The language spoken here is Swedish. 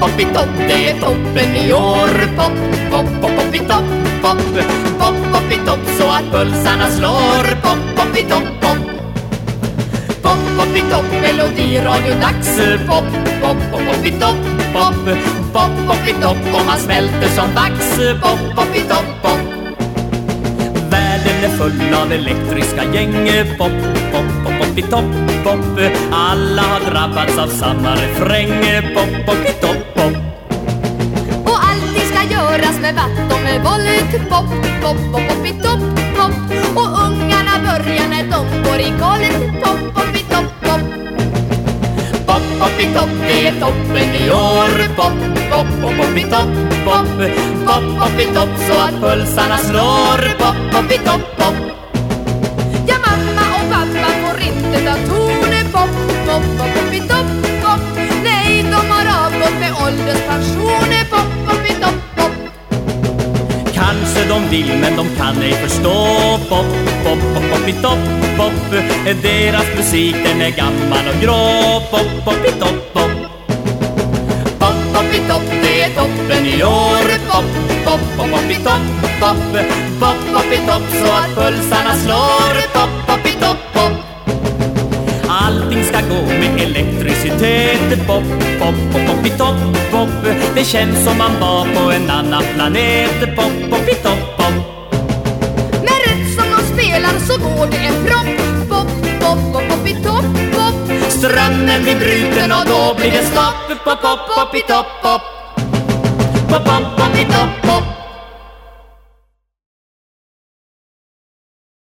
Poppitopp, det är toppen i år Pop, pop, pop, pop pop Pop, så att pulsarna slår Pop, poppitopp, pop Pop, poppitopp, melodiradiodags melodiradio-dags Pop, pop, pop, pop pop Pop, och man smälter som vax Pop, pop pop full av elektriska gäng Pop, pop, pop, pop i topp, pop. Alla har drabbats av samma refräng. Pop, pop i topp, pop. Och allting ska göras med vatt och med våld Pop, pop, pop, pop i topp, pop. Och ungarna börjar när de går i golvet Pop, Pop, pop i topp, det är toppen i år. Pop, pop, pop, pop i topp, pop. Pop, pop i topp så att pulsarna slår. Pop, pop i topp, pop. Ja, mamma och pappa får inte ta ton Pop, pop, pop, pop i topp, pop. Nej, de har avgått med ålderspension Pop, pop i topp, pop. Kanske de vill men de kan ej förstå. Pop, pop, pop, pop i topp, pop. Deras musik den är gammal och grå. Pop, pop i topp, pop. Pop, pop i topp, det är toppen i år. Pop, pop, pop, pop i topp, pop. Pop, pop i topp så att pulsarna slår. Pop, pop i topp, pop. Allting ska gå med elektricitet. Pop, pop, pop, pop i topp, pop. Det känns som man var på en annan planet. Pop, pop i topp, Strömmen blir bruten och då blir det stopp Pop, pop, pop i topp, pop Pop, pop, pop i topp, pop